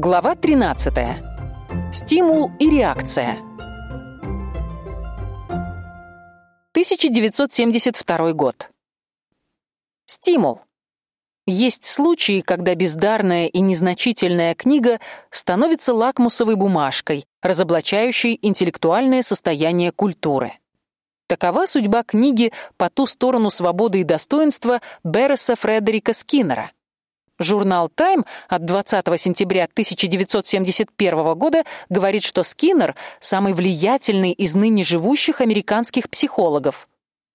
Глава 13. Стимул и реакция. 1972 год. Стимул. Есть случаи, когда бездарная и незначительная книга становится лакмусовой бумажкой, разоблачающей интеллектуальное состояние культуры. Такова судьба книги По ту сторону свободы и достоинства Берреса Фредерика Скиннера. Журнал Time от 20 сентября 1971 года говорит, что Скиннер самый влиятельный из ныне живущих американских психологов.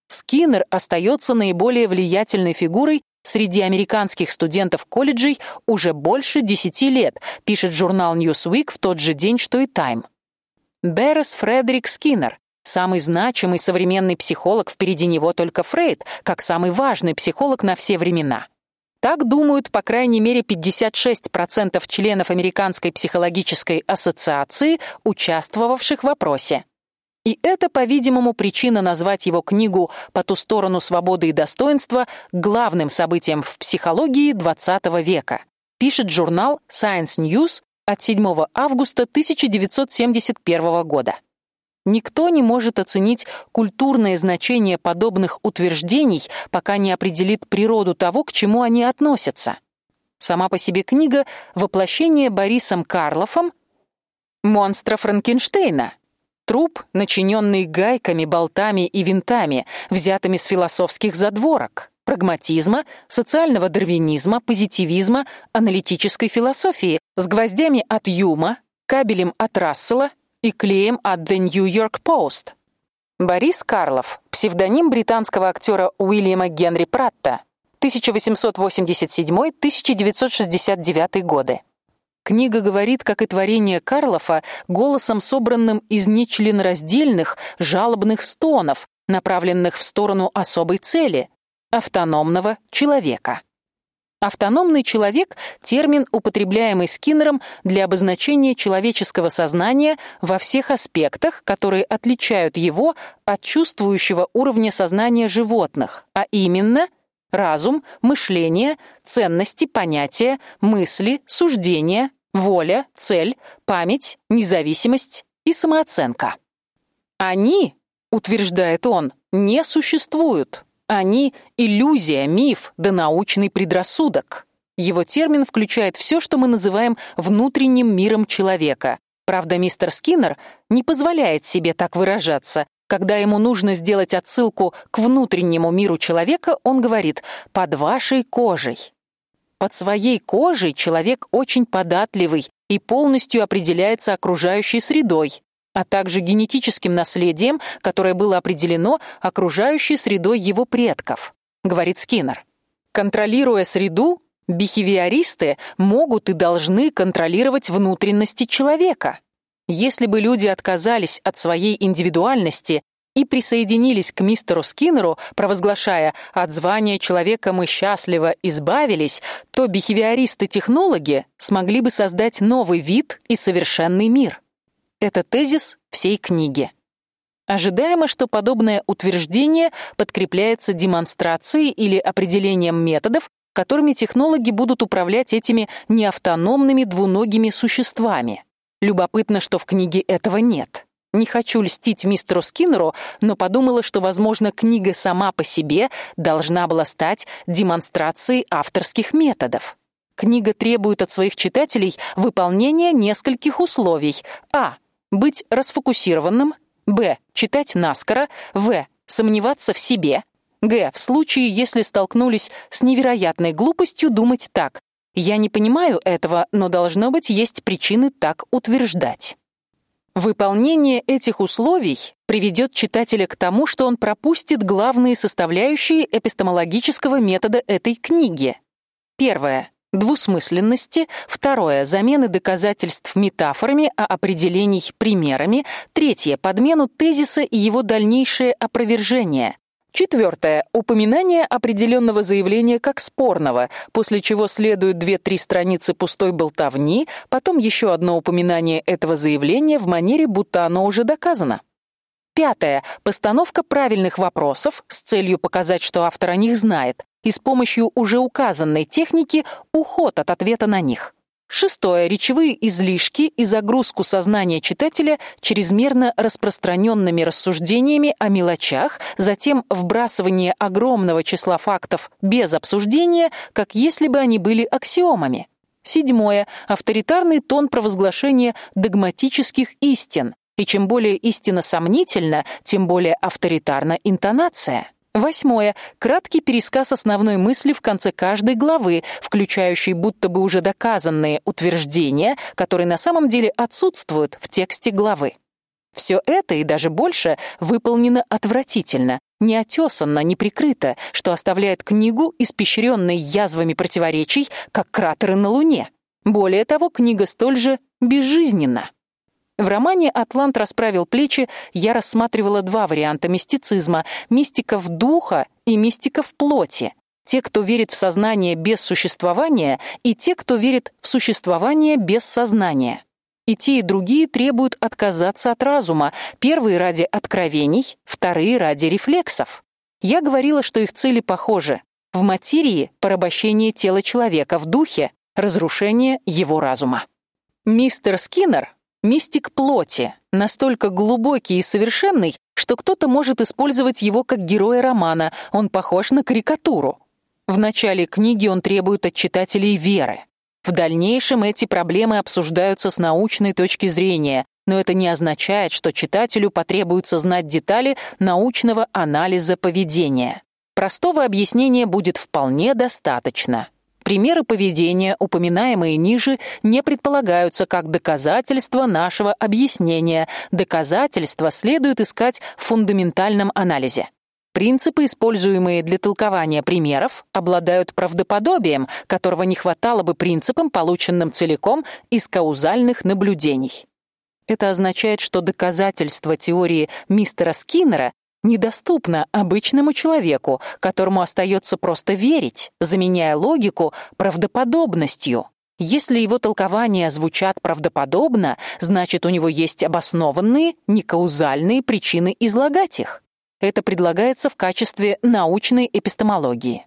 Скиннер остается наиболее влиятельной фигурой среди американских студентов колледжей уже больше 10 лет, пишет журнал Newsweek в тот же день, что и Time. Беррес Фредерик Скиннер Самый значимый современный психолог, впереди него только Фрейд, как самый важный психолог на все времена. Так думают, по крайней мере, 56% членов Американской психологической ассоциации, участвовавших в опросе. И это, по-видимому, причина назвать его книгу По ту сторону свободы и достоинства главным событием в психологии XX века. Пишет журнал Science News от 7 августа 1971 года. Никто не может оценить культурное значение подобных утверждений, пока не определит природу того, к чему они относятся. Сама по себе книга воплощение Борисом Карлофом монстра Франкенштейна. Труп, начиненный гайками, болтами и винтами, взятыми с философских задворок, прагматизма, социального дарвинизма, позитивизма, аналитической философии, с гвоздями от Юма, кабелем от Рассела и клеем от The New York Post. Борис Карлов, псевдоним британского актера Уильяма Генри Пратта, 1887-1969 годы. Книга говорит, как и творение Карлофа, голосом собранным из нечленораздельных жалобных стонов, направленных в сторону особой цели автономного человека. Автономный человек термин, употребляемый Скиннером для обозначения человеческого сознания во всех аспектах, которые отличают его от чувствующего уровня сознания животных, а именно разум, мышление, ценности, понятия, мысли, суждения, воля, цель, память, независимость и самооценка. Они, утверждает он, не существуют. Они иллюзия, миф, да научный предрассудок. Его термин включает все, что мы называем внутренним миром человека. Правда, мистер Скиннер не позволяет себе так выражаться. Когда ему нужно сделать отсылку к внутреннему миру человека, он говорит: "под вашей кожей". Под своей кожей человек очень податливый и полностью определяется окружающей средой а также генетическим наследием, которое было определено окружающей средой его предков, говорит Скиннер. Контролируя среду, бихевиористы могут и должны контролировать внутренности человека. Если бы люди отказались от своей индивидуальности и присоединились к мистеру Скиннеру, провозглашая «от звания человека мы счастливо избавились», то бихевиористы-технологи смогли бы создать новый вид и совершенный мир. Это тезис всей книги. Ожидаемо, что подобное утверждение подкрепляется демонстрацией или определением методов, которыми технологи будут управлять этими неавтономными двуногими существами. Любопытно, что в книге этого нет. Не хочу льстить мистеру Скиннеру, но подумала, что, возможно, книга сама по себе должна была стать демонстрацией авторских методов. Книга требует от своих читателей выполнения нескольких условий. А быть расфокусированным, б. читать наскоро, в. сомневаться в себе, г. в случае, если столкнулись с невероятной глупостью, думать так: я не понимаю этого, но должно быть есть причины так утверждать. Выполнение этих условий приведет читателя к тому, что он пропустит главные составляющие эпистемологического метода этой книги. Первое двусмысленности, второе замены доказательств метафорами, а определений примерами, третье подмену тезиса и его дальнейшее опровержение. Четвертое упоминание определенного заявления как спорного, после чего следуют две-три страницы пустой болтовни, потом еще одно упоминание этого заявления в манере, будто оно уже доказано. Пятое постановка правильных вопросов с целью показать, что автор о них знает и с помощью уже указанной техники уход от ответа на них. Шестое речевые излишки и загрузку сознания читателя чрезмерно распространенными рассуждениями о мелочах, затем вбрасывание огромного числа фактов без обсуждения, как если бы они были аксиомами. Седьмое авторитарный тон провозглашения догматических истин. И чем более истина сомнительна, тем более авторитарна интонация. Восьмое. Краткий пересказ основной мысли в конце каждой главы, включающий будто бы уже доказанные утверждения, которые на самом деле отсутствуют в тексте главы. Все это и даже больше выполнено отвратительно, не отесанно, не прикрыто, что оставляет книгу испещренной язвами противоречий, как кратеры на Луне. Более того, книга столь же безжизненна. В романе Атлант расправил плечи я рассматривала два варианта мистицизма: мистиков духа и мистиков плоти. Те, кто верит в сознание без существования, и те, кто верит в существование без сознания. И те, и другие требуют отказаться от разума, первые ради откровений, вторые ради рефлексов. Я говорила, что их цели похожи. В материи порабощение тела человека, в духе разрушение его разума. Мистер Скиннер Мистик плоти, настолько глубокий и совершенный, что кто-то может использовать его как героя романа. Он похож на карикатуру. В начале книги он требует от читателей веры. В дальнейшем эти проблемы обсуждаются с научной точки зрения, но это не означает, что читателю потребуется знать детали научного анализа поведения. Простого объяснения будет вполне достаточно. Примеры поведения, упоминаемые ниже, не предполагаются как доказательство нашего объяснения. Доказательства следует искать в фундаментальном анализе. Принципы, используемые для толкования примеров, обладают правдоподобием, которого не хватало бы принципам, полученным целиком из каузальных наблюдений. Это означает, что доказательства теории мистера Скиннера недоступна обычному человеку, которому остается просто верить, заменяя логику правдоподобностью. Если его толкования звучат правдоподобно, значит, у него есть обоснованные, некаузальные причины излагать их. Это предлагается в качестве научной эпистемологии.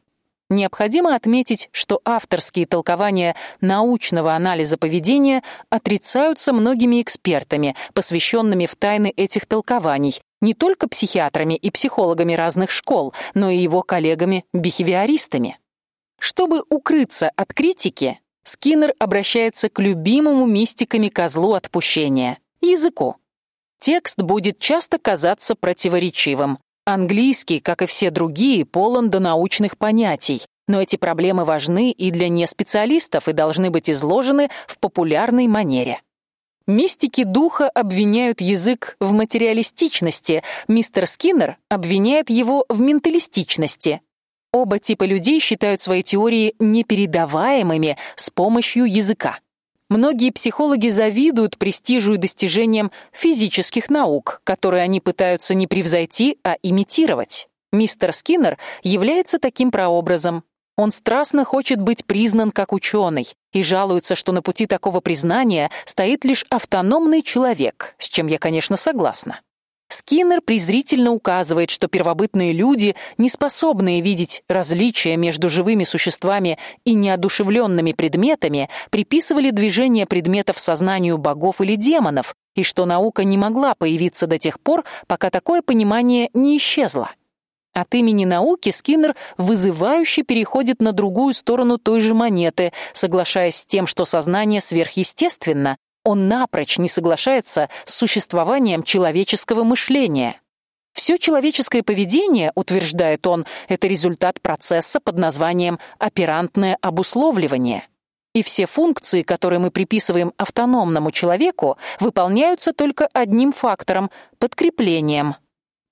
Необходимо отметить, что авторские толкования научного анализа поведения отрицаются многими экспертами, посвященными в тайны этих толкований, не только психиатрами и психологами разных школ, но и его коллегами-бихевиористами. Чтобы укрыться от критики, Скиннер обращается к любимому мистиками козлу отпущения языку. Текст будет часто казаться противоречивым. Английский, как и все другие, полон до научных понятий, но эти проблемы важны и для неспециалистов и должны быть изложены в популярной манере. Мистики духа обвиняют язык в материалистичности, мистер Скиннер обвиняет его в менталистичности. Оба типа людей считают свои теории непередаваемыми с помощью языка. Многие психологи завидуют престижу и достижениям физических наук, которые они пытаются не превзойти, а имитировать. Мистер Скиннер является таким прообразом. Он страстно хочет быть признан как ученый и жалуется, что на пути такого признания стоит лишь автономный человек, с чем я, конечно, согласна. Скиннер презрительно указывает, что первобытные люди, не способные видеть различия между живыми существами и неодушевленными предметами, приписывали движение предметов сознанию богов или демонов, и что наука не могла появиться до тех пор, пока такое понимание не исчезло. От имени науки Скиннер вызывающе переходит на другую сторону той же монеты, соглашаясь с тем, что сознание сверхъестественно. Он напрочь не соглашается с существованием человеческого мышления. Все человеческое поведение, утверждает он, это результат процесса под названием оперантное обусловливание. И все функции, которые мы приписываем автономному человеку, выполняются только одним фактором подкреплением.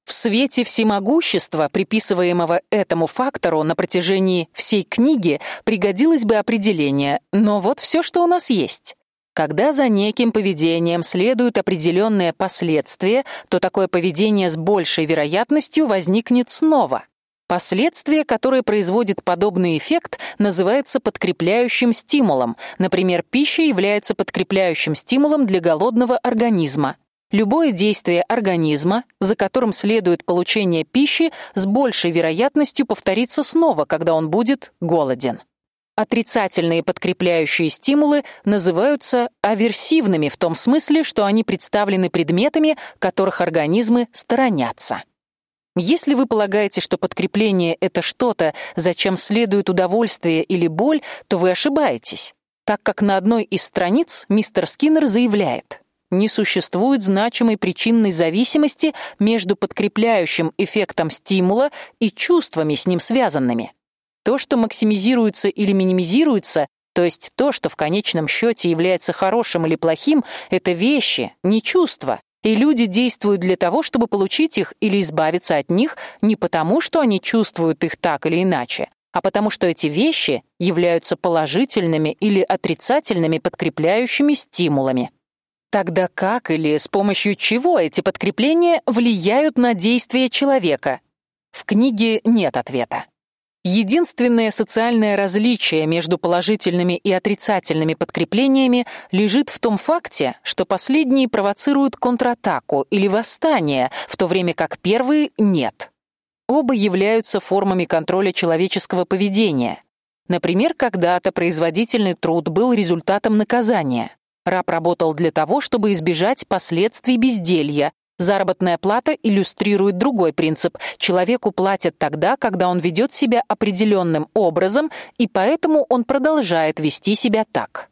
В свете всемогущества, приписываемого этому фактору на протяжении всей книги, пригодилось бы определение, но вот все, что у нас есть. Когда за неким поведением следуют определенные последствия, то такое поведение с большей вероятностью возникнет снова. Последствие, которое производит подобный эффект, называется подкрепляющим стимулом. Например, пища является подкрепляющим стимулом для голодного организма. Любое действие организма, за которым следует получение пищи, с большей вероятностью повторится снова, когда он будет голоден. Отрицательные подкрепляющие стимулы называются аверсивными в том смысле, что они представлены предметами, которых организмы сторонятся. Если вы полагаете, что подкрепление это что-то, зачем следует удовольствие или боль, то вы ошибаетесь, так как на одной из страниц мистер Скиннер заявляет: не существует значимой причинной зависимости между подкрепляющим эффектом стимула и чувствами с ним связанными. То, что максимизируется или минимизируется, то есть то, что в конечном счете является хорошим или плохим, это вещи, не чувства. И люди действуют для того, чтобы получить их или избавиться от них не потому, что они чувствуют их так или иначе, а потому что эти вещи являются положительными или отрицательными подкрепляющими стимулами. Тогда как или с помощью чего эти подкрепления влияют на действия человека? В книге нет ответа. Единственное социальное различие между положительными и отрицательными подкреплениями лежит в том факте, что последние провоцируют контратаку или восстание, в то время как первые нет. Оба являются формами контроля человеческого поведения. Например, когда-то производительный труд был результатом наказания. Раб работал для того, чтобы избежать последствий безделья, Заработная плата иллюстрирует другой принцип. Человеку платят тогда, когда он ведет себя определенным образом, и поэтому он продолжает вести себя так.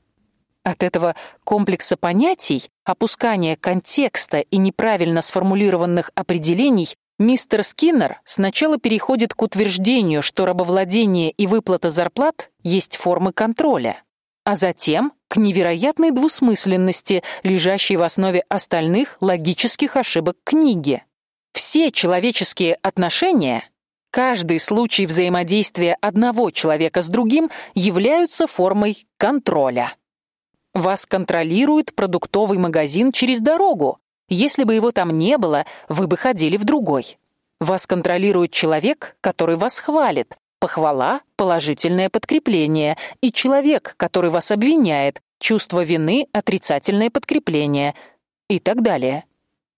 От этого комплекса понятий, опускания контекста и неправильно сформулированных определений мистер Скиннер сначала переходит к утверждению, что рабовладение и выплата зарплат есть формы контроля а затем к невероятной двусмысленности, лежащей в основе остальных логических ошибок книги. Все человеческие отношения, каждый случай взаимодействия одного человека с другим являются формой контроля. Вас контролирует продуктовый магазин через дорогу. Если бы его там не было, вы бы ходили в другой. Вас контролирует человек, который вас хвалит, Похвала положительное подкрепление, и человек, который вас обвиняет, чувство вины отрицательное подкрепление и так далее.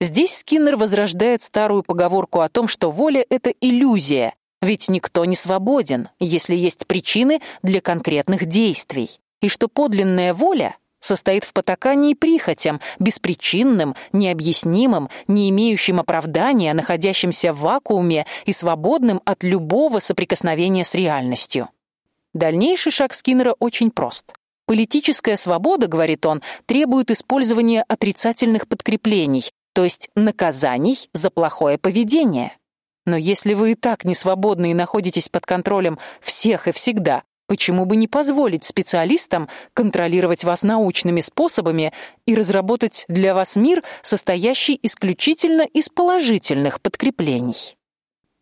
Здесь Скиннер возрождает старую поговорку о том, что воля это иллюзия, ведь никто не свободен, если есть причины для конкретных действий, и что подлинная воля состоит в потакании прихотям, беспричинным, необъяснимым, не имеющим оправдания, находящимся в вакууме и свободным от любого соприкосновения с реальностью. Дальнейший шаг Скиннера очень прост. Политическая свобода, говорит он, требует использования отрицательных подкреплений, то есть наказаний за плохое поведение. Но если вы и так не свободны и находитесь под контролем всех и всегда, Почему бы не позволить специалистам контролировать вас научными способами и разработать для вас мир, состоящий исключительно из положительных подкреплений?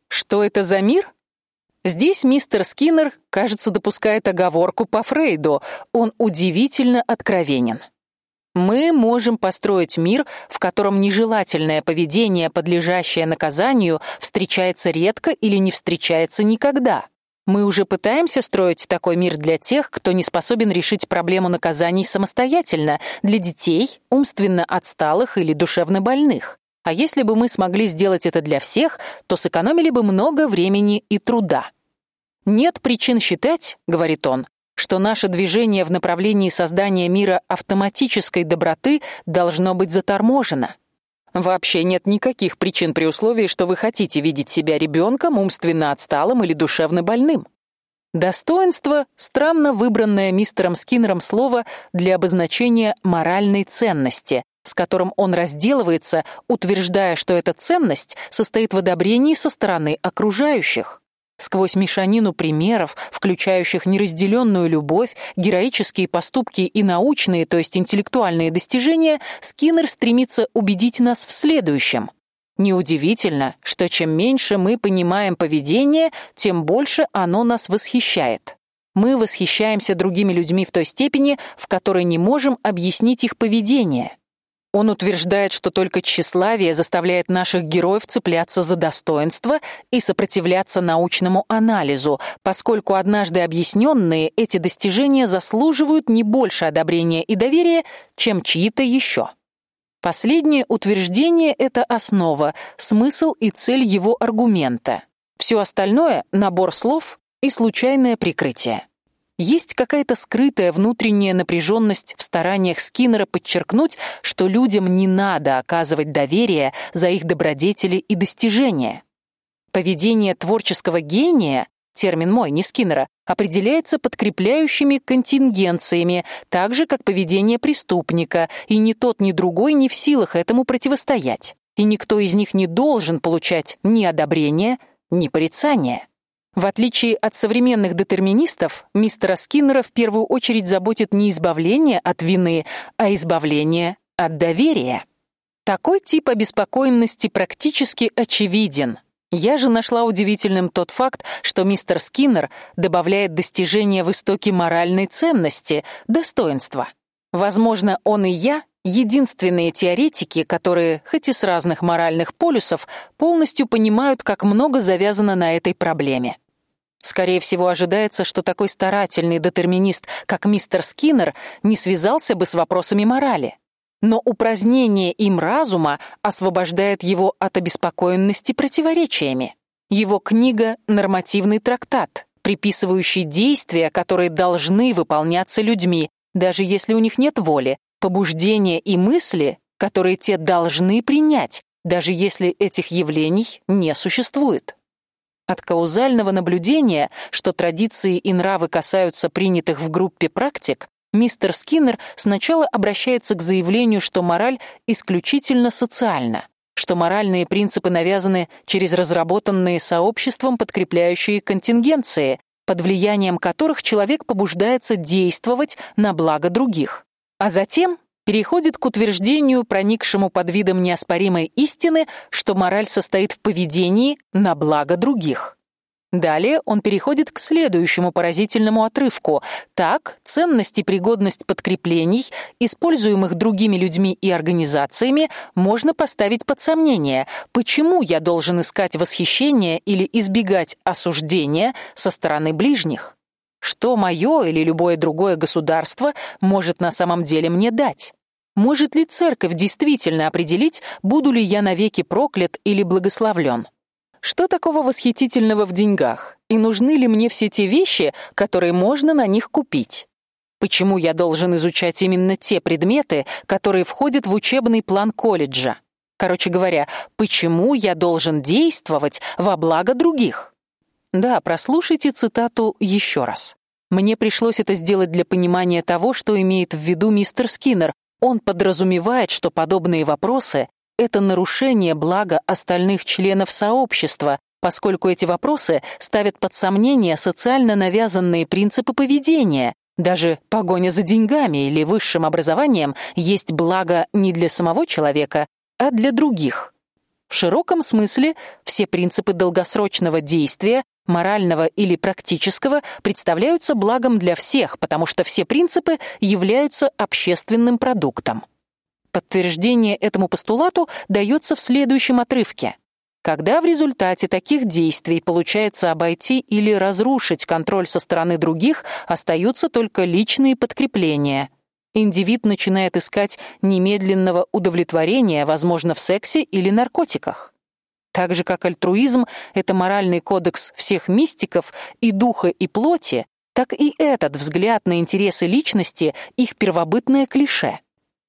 Что это за мир? Здесь мистер Скиннер, кажется, допускает оговорку по Фрейду. Он удивительно откровенен. Мы можем построить мир, в котором нежелательное поведение, подлежащее наказанию, встречается редко или не встречается никогда. Мы уже пытаемся строить такой мир для тех, кто не способен решить проблему наказаний самостоятельно, для детей, умственно отсталых или душевно больных. А если бы мы смогли сделать это для всех, то сэкономили бы много времени и труда. Нет причин считать, говорит он, что наше движение в направлении создания мира автоматической доброты должно быть заторможено. Вообще нет никаких причин при условии, что вы хотите видеть себя ребенком, умственно отсталым или душевно больным. Достоинство странно выбранное мистером Скиннером слово для обозначения моральной ценности, с которым он разделывается, утверждая, что эта ценность состоит в одобрении со стороны окружающих. Сквозь мешанину примеров, включающих неразделенную любовь, героические поступки и научные, то есть интеллектуальные достижения, Скиннер стремится убедить нас в следующем: неудивительно, что чем меньше мы понимаем поведение, тем больше оно нас восхищает. Мы восхищаемся другими людьми в той степени, в которой не можем объяснить их поведение. Он утверждает, что только тщеславие заставляет наших героев цепляться за достоинство и сопротивляться научному анализу, поскольку однажды объясненные эти достижения заслуживают не больше одобрения и доверия, чем чьи-то еще. Последнее утверждение это основа, смысл и цель его аргумента. Все остальное набор слов и случайное прикрытие. Есть какая-то скрытая внутренняя напряженность в стараниях Скиннера подчеркнуть, что людям не надо оказывать доверие за их добродетели и достижения. Поведение творческого гения, термин мой, не Скиннера, определяется подкрепляющими контингенциями, так же как поведение преступника, и ни тот, ни другой не в силах этому противостоять. И никто из них не должен получать ни одобрения, ни порицания. В отличие от современных детерминистов, мистера Скиннера в первую очередь заботит не избавление от вины, а избавление от доверия. Такой тип обеспокоенности практически очевиден. Я же нашла удивительным тот факт, что мистер Скиннер добавляет достижение в истоке моральной ценности, достоинства. Возможно, он и я единственные теоретики, которые, хоть и с разных моральных полюсов, полностью понимают, как много завязано на этой проблеме. Скорее всего, ожидается, что такой старательный детерминист, как мистер Скиннер, не связался бы с вопросами морали. Но упразднение им разума освобождает его от обеспокоенности противоречиями. Его книга Нормативный трактат, приписывающий действия, которые должны выполняться людьми, даже если у них нет воли, побуждения и мысли, которые те должны принять, даже если этих явлений не существует. От каузального наблюдения, что традиции и нравы касаются принятых в группе практик, мистер Скиннер сначала обращается к заявлению, что мораль исключительно социальна, что моральные принципы навязаны через разработанные сообществом подкрепляющие контингенции, под влиянием которых человек побуждается действовать на благо других. А затем переходит к утверждению, проникшему под видом неоспоримой истины, что мораль состоит в поведении на благо других. Далее он переходит к следующему поразительному отрывку. Так, ценность и пригодность подкреплений, используемых другими людьми и организациями, можно поставить под сомнение. Почему я должен искать восхищение или избегать осуждения со стороны ближних? Что мое или любое другое государство может на самом деле мне дать? Может ли церковь действительно определить, буду ли я навеки проклят или благословлен? Что такого восхитительного в деньгах? И нужны ли мне все те вещи, которые можно на них купить? Почему я должен изучать именно те предметы, которые входят в учебный план колледжа? Короче говоря, почему я должен действовать во благо других? Да, прослушайте цитату еще раз. Мне пришлось это сделать для понимания того, что имеет в виду мистер Скиннер. Он подразумевает, что подобные вопросы это нарушение блага остальных членов сообщества, поскольку эти вопросы ставят под сомнение социально навязанные принципы поведения. Даже погоня за деньгами или высшим образованием есть благо не для самого человека, а для других. В широком смысле все принципы долгосрочного действия морального или практического, представляются благом для всех, потому что все принципы являются общественным продуктом. Подтверждение этому постулату дается в следующем отрывке. Когда в результате таких действий получается обойти или разрушить контроль со стороны других, остаются только личные подкрепления. Индивид начинает искать немедленного удовлетворения, возможно, в сексе или наркотиках. Так же как альтруизм это моральный кодекс всех мистиков и духа, и плоти, так и этот взгляд на интересы личности их первобытное клише.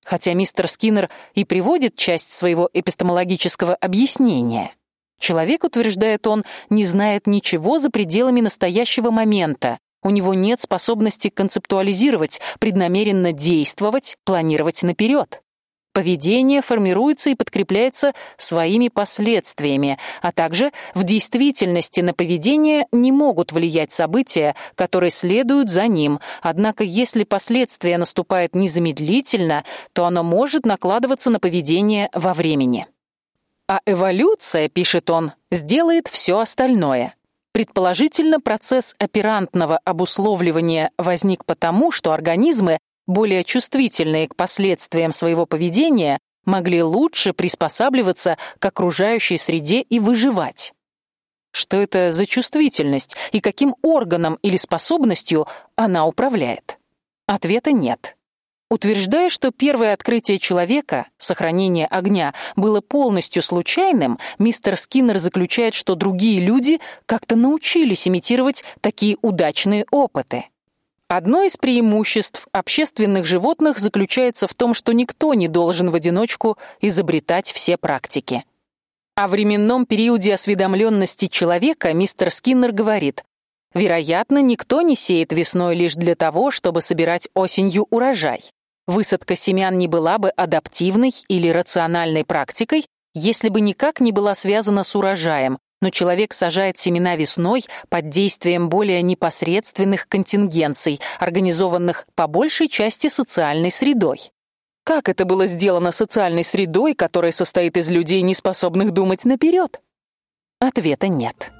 Хотя мистер Скиннер и приводит часть своего эпистемологического объяснения. Человек, утверждает он, не знает ничего за пределами настоящего момента. У него нет способности концептуализировать, преднамеренно действовать, планировать наперед. Поведение формируется и подкрепляется своими последствиями, а также в действительности на поведение не могут влиять события, которые следуют за ним. Однако, если последствия наступают незамедлительно, то оно может накладываться на поведение во времени. А эволюция, пишет он, сделает все остальное. Предположительно, процесс оперантного обусловливания возник потому, что организмы более чувствительные к последствиям своего поведения, могли лучше приспосабливаться к окружающей среде и выживать. Что это за чувствительность и каким органом или способностью она управляет? Ответа нет. Утверждая, что первое открытие человека, сохранение огня, было полностью случайным, мистер Скиннер заключает, что другие люди как-то научились имитировать такие удачные опыты. Одно из преимуществ общественных животных заключается в том, что никто не должен в одиночку изобретать все практики. О временном периоде осведомленности человека мистер Скиннер говорит: вероятно, никто не сеет весной лишь для того, чтобы собирать осенью урожай. Высадка семян не была бы адаптивной или рациональной практикой, если бы никак не была связана с урожаем, но человек сажает семена весной под действием более непосредственных контингенций, организованных по большей части социальной средой. Как это было сделано социальной средой, которая состоит из людей, не способных думать наперед? Ответа нет.